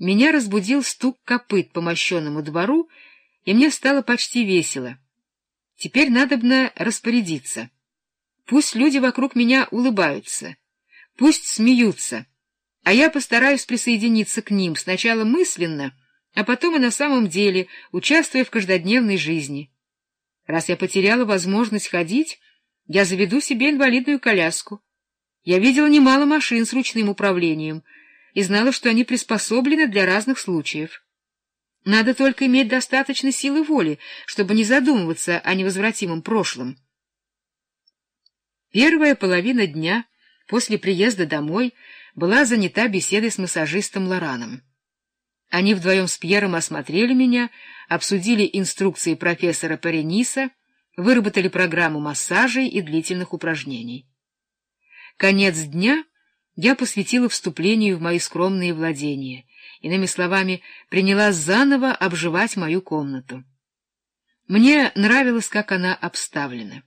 Меня разбудил стук копыт по мощенному двору, и мне стало почти весело. Теперь надобно распорядиться. Пусть люди вокруг меня улыбаются, пусть смеются, а я постараюсь присоединиться к ним сначала мысленно, а потом и на самом деле, участвуя в каждодневной жизни. Раз я потеряла возможность ходить, я заведу себе инвалидную коляску. Я видела немало машин с ручным управлением и знала, что они приспособлены для разных случаев. Надо только иметь достаточно силы воли, чтобы не задумываться о невозвратимом прошлом. Первая половина дня после приезда домой была занята беседой с массажистом Лораном. Они вдвоем с Пьером осмотрели меня, обсудили инструкции профессора Парениса, выработали программу массажей и длительных упражнений. Конец дня я посвятила вступлению в мои скромные владения, иными словами, приняла заново обживать мою комнату. Мне нравилось, как она обставлена.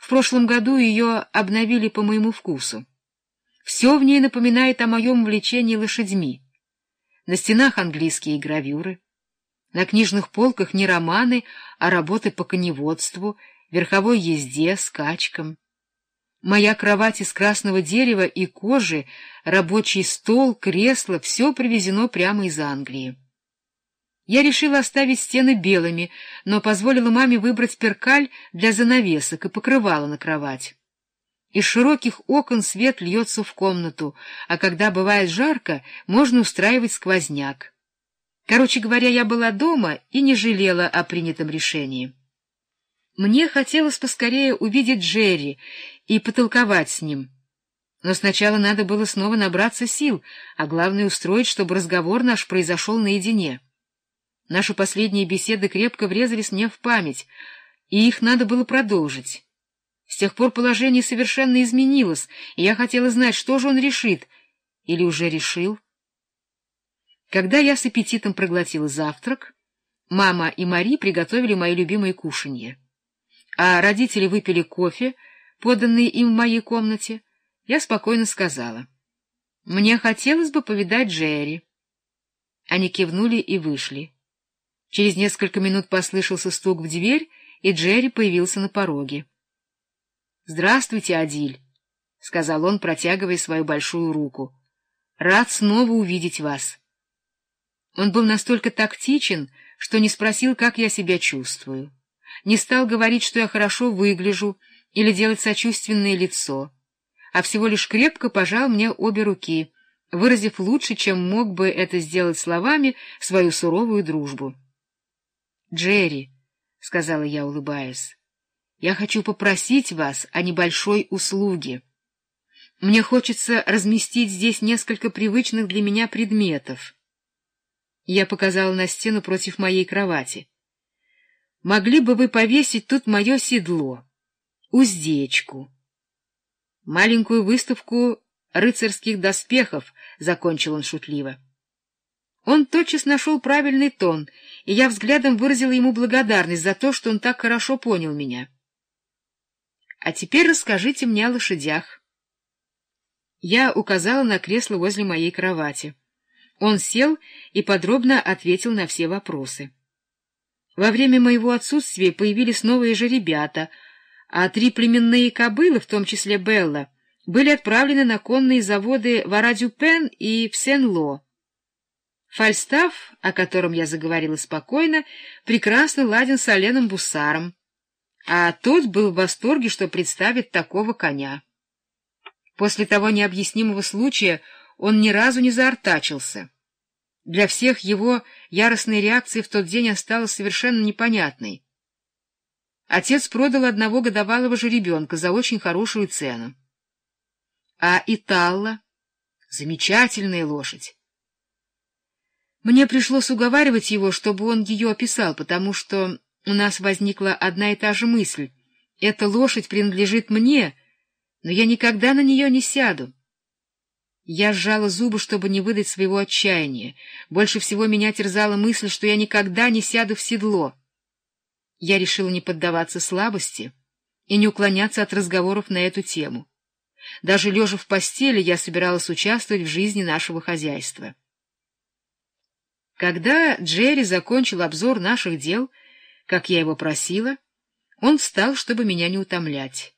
В прошлом году ее обновили по моему вкусу. Все в ней напоминает о моем увлечении лошадьми. На стенах английские гравюры, на книжных полках не романы, а работы по коневодству, верховой езде, скачкам. Моя кровать из красного дерева и кожи, рабочий стол, кресло — все привезено прямо из Англии. Я решила оставить стены белыми, но позволила маме выбрать перкаль для занавесок и покрывала на кровать. Из широких окон свет льется в комнату, а когда бывает жарко, можно устраивать сквозняк. Короче говоря, я была дома и не жалела о принятом решении. Мне хотелось поскорее увидеть Джерри и потолковать с ним. Но сначала надо было снова набраться сил, а главное устроить, чтобы разговор наш произошел наедине. Наши последние беседы крепко врезались мне в память, и их надо было продолжить. С тех пор положение совершенно изменилось, и я хотела знать, что же он решит, или уже решил. Когда я с аппетитом проглотила завтрак, мама и Мари приготовили мои любимые кушанье а родители выпили кофе, поданный им в моей комнате, я спокойно сказала. «Мне хотелось бы повидать Джерри». Они кивнули и вышли. Через несколько минут послышался стук в дверь, и Джерри появился на пороге. «Здравствуйте, Адиль», — сказал он, протягивая свою большую руку. «Рад снова увидеть вас». Он был настолько тактичен, что не спросил, как я себя чувствую не стал говорить, что я хорошо выгляжу, или делать сочувственное лицо, а всего лишь крепко пожал мне обе руки, выразив лучше, чем мог бы это сделать словами, свою суровую дружбу. — Джерри, — сказала я, улыбаясь, — я хочу попросить вас о небольшой услуге. Мне хочется разместить здесь несколько привычных для меня предметов. Я показала на стену против моей кровати. Могли бы вы повесить тут мое седло, уздечку, маленькую выставку рыцарских доспехов, — закончил он шутливо. Он тотчас нашел правильный тон, и я взглядом выразила ему благодарность за то, что он так хорошо понял меня. А теперь расскажите мне о лошадях. Я указала на кресло возле моей кровати. Он сел и подробно ответил на все вопросы. Во время моего отсутствия появились новые же ребята, а три племенные кобылы, в том числе Белла, были отправлены на конные заводы в Арадюпен и в Сен-Ло. Фальстаф, о котором я заговорила спокойно, прекрасно ладен с Оленом Бусаром, а тот был в восторге, что представит такого коня. После того необъяснимого случая он ни разу не заортачился. Для всех его яростная реакция в тот день осталась совершенно непонятной. Отец продал одного годовалого жеребенка за очень хорошую цену. А Италла — замечательная лошадь. Мне пришлось уговаривать его, чтобы он ее описал, потому что у нас возникла одна и та же мысль. Эта лошадь принадлежит мне, но я никогда на нее не сяду. Я сжала зубы, чтобы не выдать своего отчаяния. Больше всего меня терзала мысль, что я никогда не сяду в седло. Я решила не поддаваться слабости и не уклоняться от разговоров на эту тему. Даже лежа в постели, я собиралась участвовать в жизни нашего хозяйства. Когда Джерри закончил обзор наших дел, как я его просила, он встал, чтобы меня не утомлять.